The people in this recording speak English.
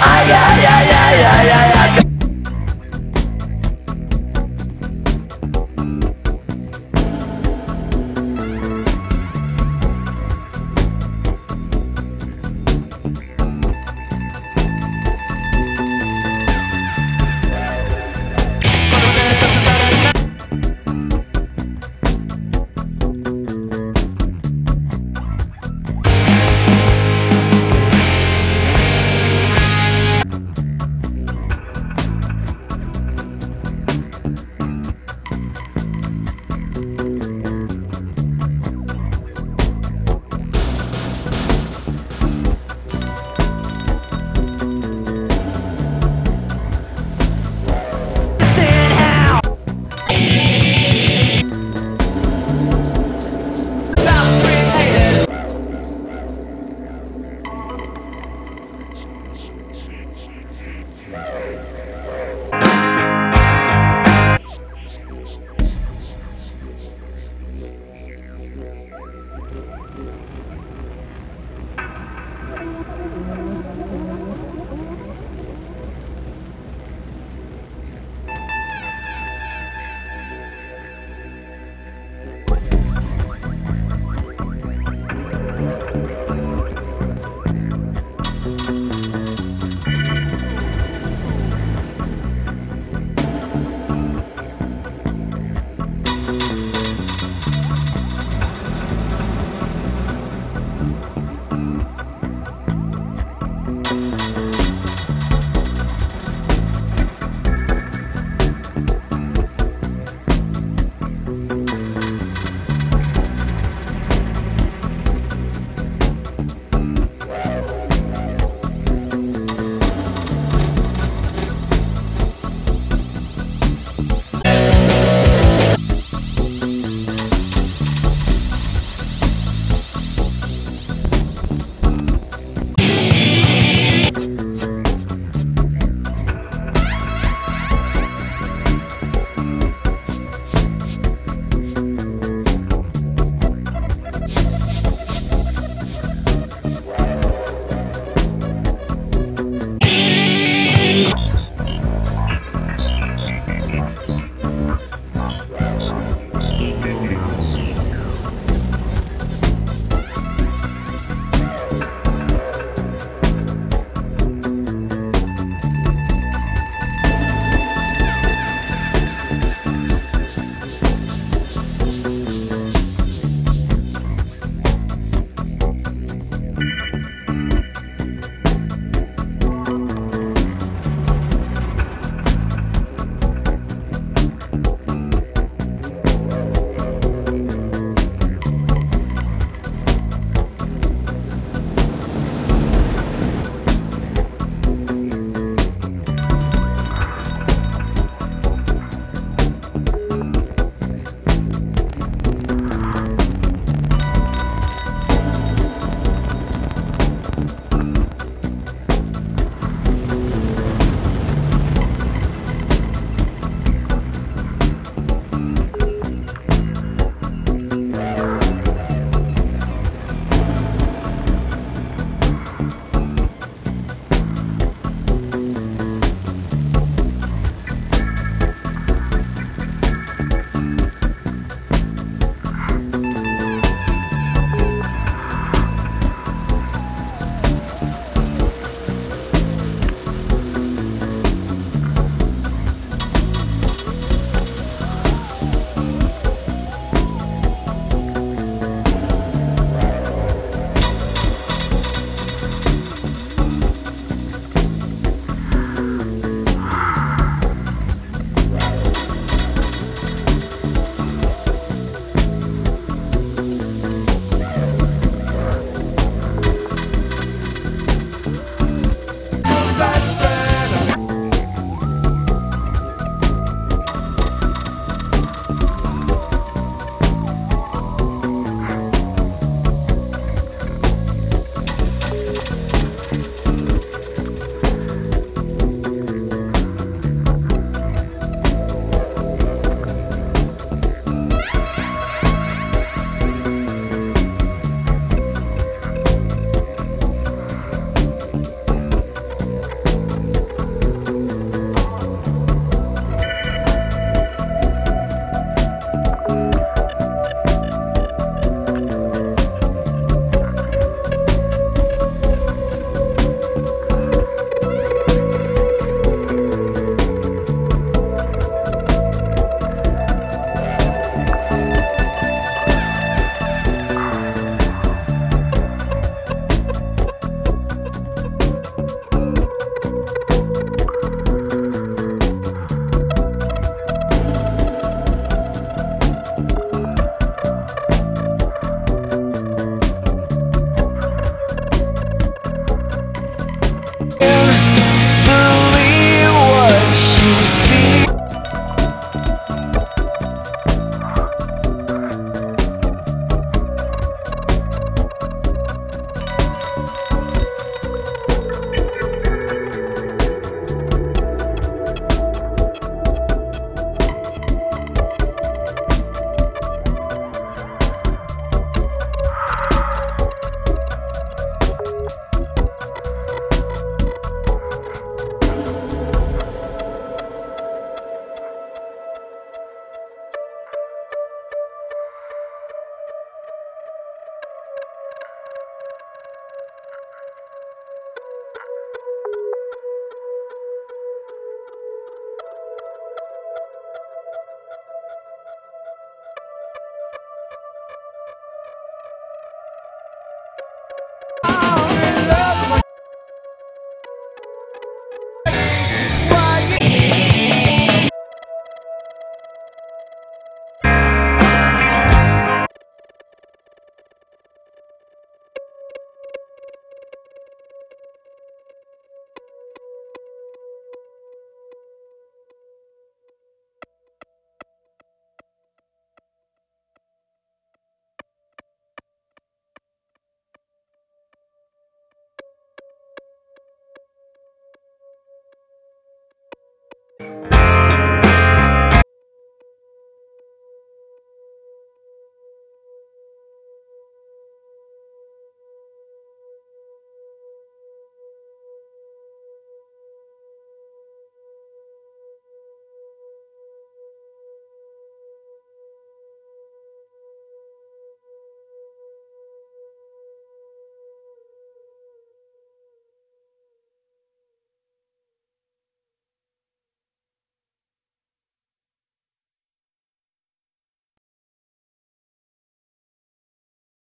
ay, ay, ay.